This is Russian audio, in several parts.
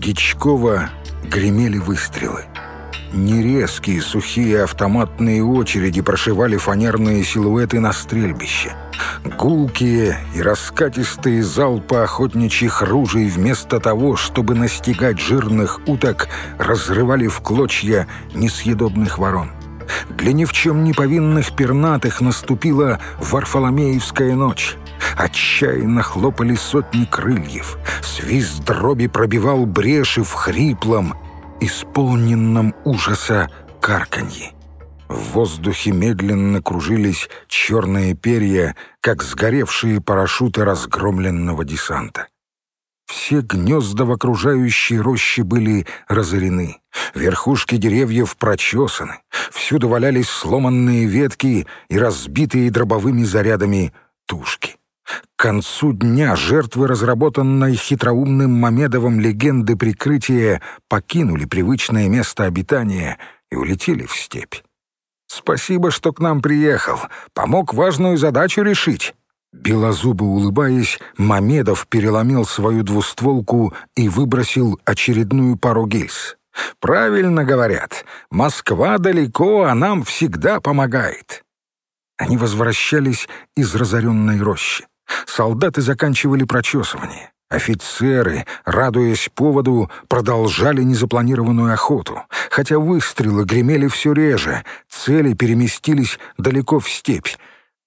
Гичкова гремели выстрелы. Нерезкие сухие автоматные очереди прошивали фанерные силуэты на стрельбище. Гулкие и раскатистые залпы охотничьих ружей вместо того, чтобы настигать жирных уток, разрывали в клочья несъедобных ворон. Для ни в чем не повинных пернатых наступила Варфоломеевская ночь. Отчаянно хлопали сотни крыльев. Свист дроби пробивал бреши в хриплом, исполненном ужаса карканье. В воздухе медленно кружились черные перья, как сгоревшие парашюты разгромленного десанта. Все гнезда в окружающей роще были разорены, верхушки деревьев прочесаны, всюду валялись сломанные ветки и разбитые дробовыми зарядами тушки. К концу дня жертвы разработанной хитроумным Мамедовым легенды прикрытия покинули привычное место обитания и улетели в степь. «Спасибо, что к нам приехал. Помог важную задачу решить». Белозубо улыбаясь, Мамедов переломил свою двустволку и выбросил очередную пару гильз. «Правильно говорят. Москва далеко, а нам всегда помогает». Они возвращались из разоренной рощи. Солдаты заканчивали прочесывание. Офицеры, радуясь поводу, продолжали незапланированную охоту. Хотя выстрелы гремели все реже, цели переместились далеко в степь.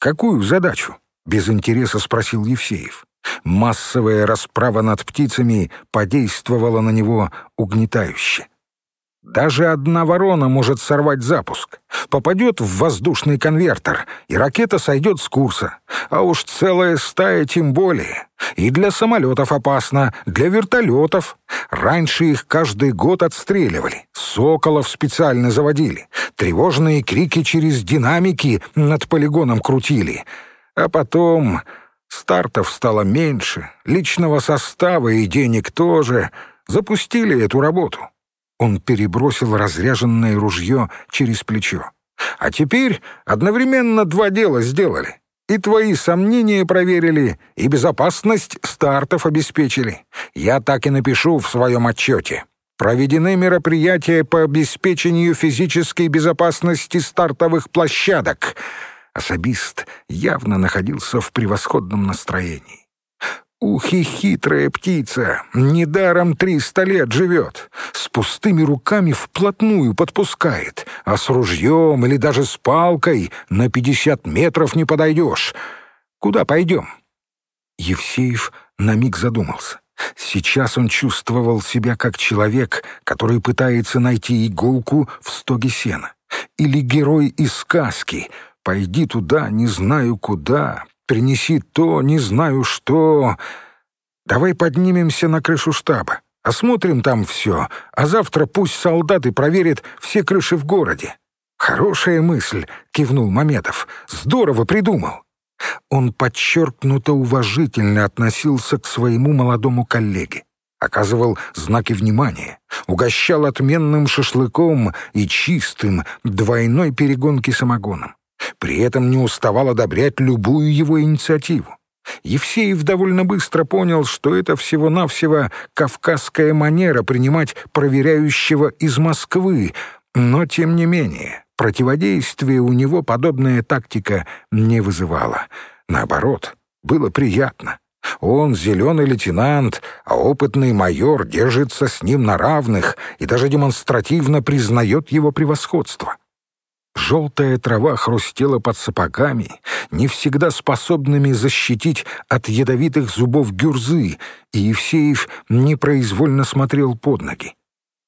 «Какую задачу?» — без интереса спросил Евсеев. Массовая расправа над птицами подействовала на него угнетающе. Даже одна ворона может сорвать запуск. Попадет в воздушный конвертер, и ракета сойдет с курса. А уж целая стая тем более. И для самолетов опасно, для вертолетов. Раньше их каждый год отстреливали. Соколов специально заводили. Тревожные крики через динамики над полигоном крутили. А потом стартов стало меньше, личного состава и денег тоже. Запустили эту работу. Он перебросил разряженное ружье через плечо. «А теперь одновременно два дела сделали. И твои сомнения проверили, и безопасность стартов обеспечили. Я так и напишу в своем отчете. Проведены мероприятия по обеспечению физической безопасности стартовых площадок». Особист явно находился в превосходном настроении. Ухи хитрая птица, недаром триста лет живет. С пустыми руками вплотную подпускает, а с ружьем или даже с палкой на пятьдесят метров не подойдешь. Куда пойдем?» Евсеев на миг задумался. Сейчас он чувствовал себя как человек, который пытается найти иголку в стоге сена. Или герой из сказки «Пойди туда, не знаю куда, принеси то, не знаю что. Давай поднимемся на крышу штаба, осмотрим там все, а завтра пусть солдаты проверят все крыши в городе». «Хорошая мысль», — кивнул Мамедов. «Здорово придумал». Он подчеркнуто уважительно относился к своему молодому коллеге оказывал знаки внимания, угощал отменным шашлыком и чистым двойной перегонки самогоном. При этом не уставал одобрять любую его инициативу. Евсеев довольно быстро понял, что это всего-навсего кавказская манера принимать проверяющего из Москвы, но, тем не менее, противодействие у него подобная тактика не вызывала. Наоборот, было приятно. Он зеленый лейтенант, а опытный майор держится с ним на равных и даже демонстративно признает его превосходство. Желтая трава хрустела под сапогами, не всегда способными защитить от ядовитых зубов гюрзы, и Евсеев непроизвольно смотрел под ноги.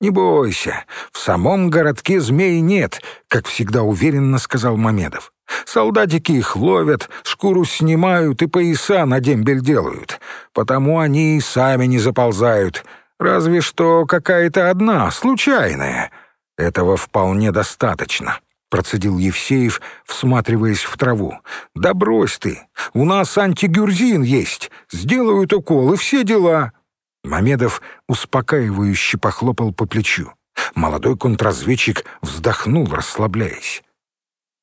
«Не бойся, в самом городке змей нет», — как всегда уверенно сказал Мамедов. «Солдатики их ловят, шкуру снимают и пояса на дембель делают, потому они и сами не заползают, разве что какая-то одна, случайная. Этого вполне достаточно». — процедил Евсеев, всматриваясь в траву. «Да брось ты! У нас антигюрзин есть! Сделают укол, и все дела!» Мамедов успокаивающе похлопал по плечу. Молодой контрразведчик вздохнул, расслабляясь.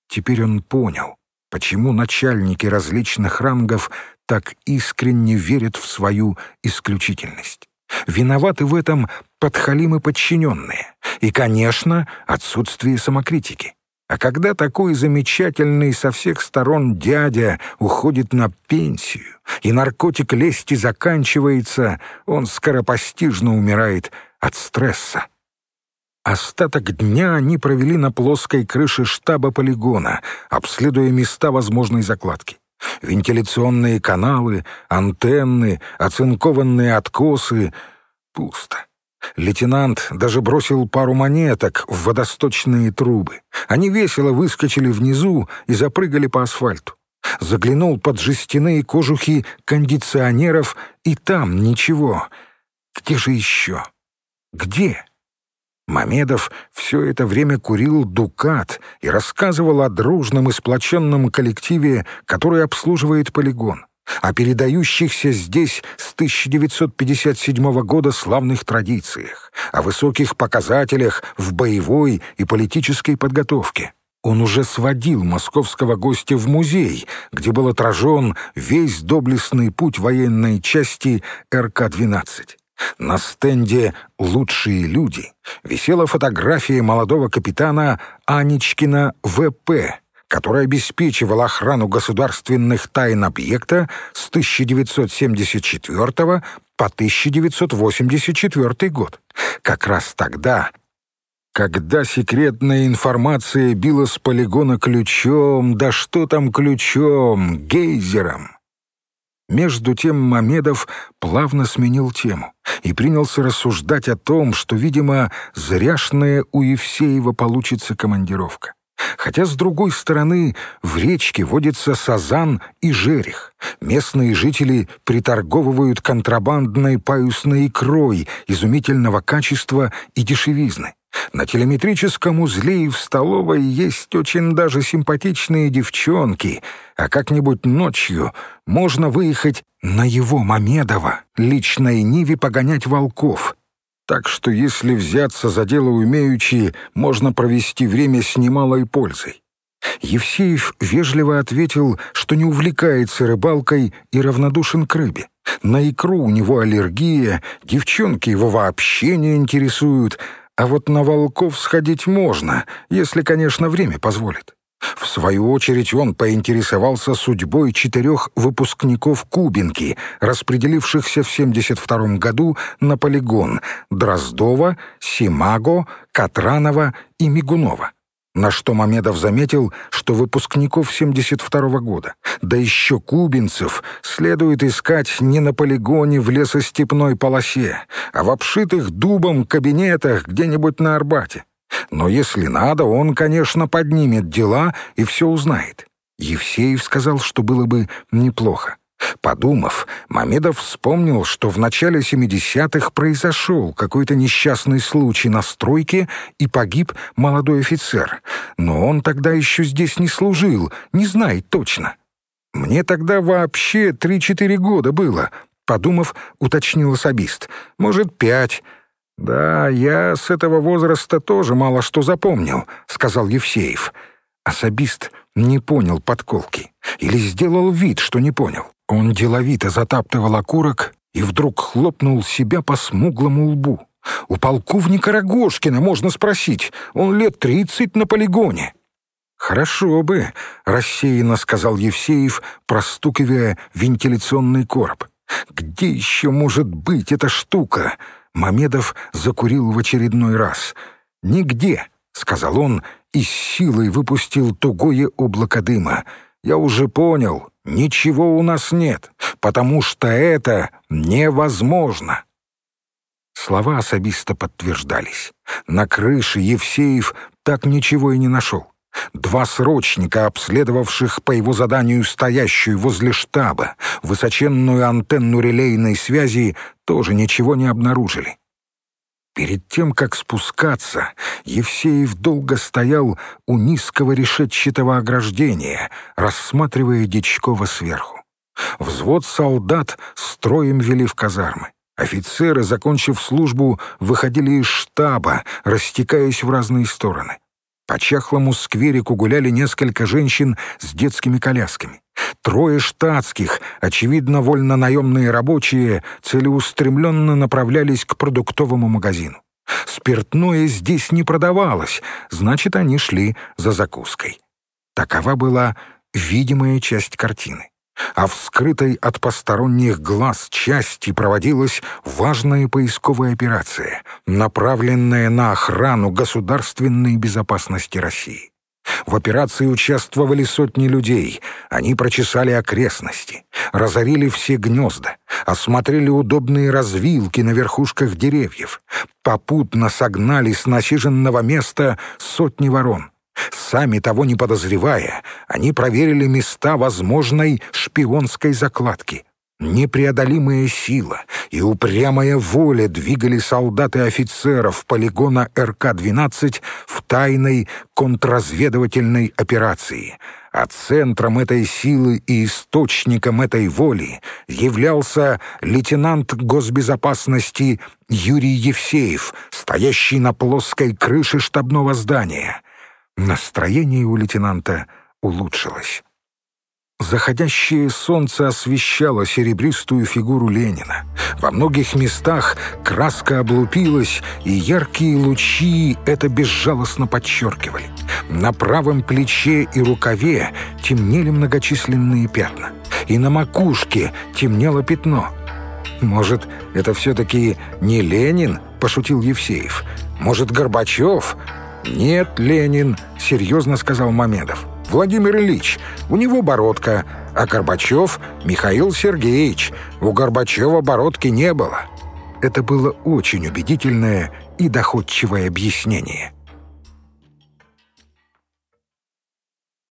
Теперь он понял, почему начальники различных рангов так искренне верят в свою исключительность. Виноваты в этом подхалимы подчиненные. И, конечно, отсутствие самокритики. А когда такой замечательный со всех сторон дядя уходит на пенсию, и наркотик лести заканчивается, он скоропостижно умирает от стресса. Остаток дня они провели на плоской крыше штаба полигона, обследуя места возможной закладки. Вентиляционные каналы, антенны, оцинкованные откосы — пусто. Лейтенант даже бросил пару монеток в водосточные трубы. Они весело выскочили внизу и запрыгали по асфальту. Заглянул под жестяные кожухи кондиционеров, и там ничего. Где же еще? Где? Мамедов все это время курил дукат и рассказывал о дружном и сплоченном коллективе, который обслуживает полигон о передающихся здесь с 1957 года славных традициях, о высоких показателях в боевой и политической подготовке. Он уже сводил московского гостя в музей, где был отражен весь доблестный путь военной части РК-12. На стенде «Лучшие люди» висела фотография молодого капитана Анечкина В.П., который обеспечивал охрану государственных тайн объекта с 1974 по 1984 год. Как раз тогда, когда секретная информация била с полигона ключом, да что там ключом, гейзером. Между тем Мамедов плавно сменил тему и принялся рассуждать о том, что, видимо, зряшная у Евсеева получится командировка. Хотя, с другой стороны, в речке водится сазан и жерех. Местные жители приторговывают контрабандной паюсной икрой изумительного качества и дешевизны. На телеметрическом узле и в столовой есть очень даже симпатичные девчонки, а как-нибудь ночью можно выехать на его Мамедова, личной Ниве погонять волков — так что если взяться за дело умеючи, можно провести время с немалой пользой. Евсеев вежливо ответил, что не увлекается рыбалкой и равнодушен к рыбе. На икру у него аллергия, девчонки его вообще не интересуют, а вот на волков сходить можно, если, конечно, время позволит. В свою очередь он поинтересовался судьбой четырех выпускников Кубинки, распределившихся в 72 году на полигон Дроздова, Симаго, Катранова и Мигунова. На что Мамедов заметил, что выпускников 72 года, да еще кубинцев, следует искать не на полигоне в лесостепной полосе, а в обшитых дубом кабинетах где-нибудь на Арбате. Но если надо, он, конечно, поднимет дела и все узнает. Евсеев сказал, что было бы неплохо. Подумав, Мамедов вспомнил, что в начале 70-х произошел какой-то несчастный случай на стройке и погиб молодой офицер. Но он тогда еще здесь не служил, не знает точно. «Мне тогда вообще три-четыре года было», — подумав, уточнил особист. «Может, пять». «Да, я с этого возраста тоже мало что запомнил», — сказал Евсеев. Особист не понял подколки или сделал вид, что не понял. Он деловито затаптывал окурок и вдруг хлопнул себя по смуглому лбу. «У полковника Рогожкина можно спросить, он лет тридцать на полигоне». «Хорошо бы», — рассеянно сказал Евсеев, простукивая вентиляционный короб. «Где еще может быть эта штука?» Мамедов закурил в очередной раз. «Нигде», — сказал он, и с силой выпустил тугое облако дыма. «Я уже понял, ничего у нас нет, потому что это невозможно». Слова особисто подтверждались. На крыше Евсеев так ничего и не нашел. Два срочника, обследовавших по его заданию стоящую возле штаба высоченную антенну релейной связи, тоже ничего не обнаружили. Перед тем, как спускаться, Евсеев долго стоял у низкого решетчатого ограждения, рассматривая Дичкова сверху. Взвод солдат строем вели в казармы. Офицеры, закончив службу, выходили из штаба, растекаясь в разные стороны. По чахлому скверику гуляли несколько женщин с детскими колясками. Трое штатских, очевидно, вольно-наемные рабочие, целеустремленно направлялись к продуктовому магазину. Спиртное здесь не продавалось, значит, они шли за закуской. Такова была видимая часть картины. А в скрытой от посторонних глаз части проводилась важная поисковая операция, направленная на охрану государственной безопасности России. В операции участвовали сотни людей. Они прочесали окрестности, разорили все гнезда, осмотрели удобные развилки на верхушках деревьев, попутно согнали с насиженного места сотни ворон. Сами того не подозревая, они проверили места возможной шпионской закладки. Непреодолимая сила и упрямая воля двигали солдат и офицеров полигона РК-12 в тайной контрразведывательной операции, а центром этой силы и источником этой воли являлся лейтенант госбезопасности Юрий Евсеев, стоящий на плоской крыше штабного здания. Настроение у лейтенанта улучшилось. Заходящее солнце освещало серебристую фигуру Ленина. Во многих местах краска облупилась, и яркие лучи это безжалостно подчеркивали. На правом плече и рукаве темнели многочисленные пятна. И на макушке темнело пятно. «Может, это все-таки не Ленин?» — пошутил Евсеев. «Может, Горбачев?» «Нет, Ленин», — серьезно сказал Мамедов. Владимир Ильич, у него бородка, а Горбачев — Михаил Сергеевич. У Горбачева бородки не было. Это было очень убедительное и доходчивое объяснение.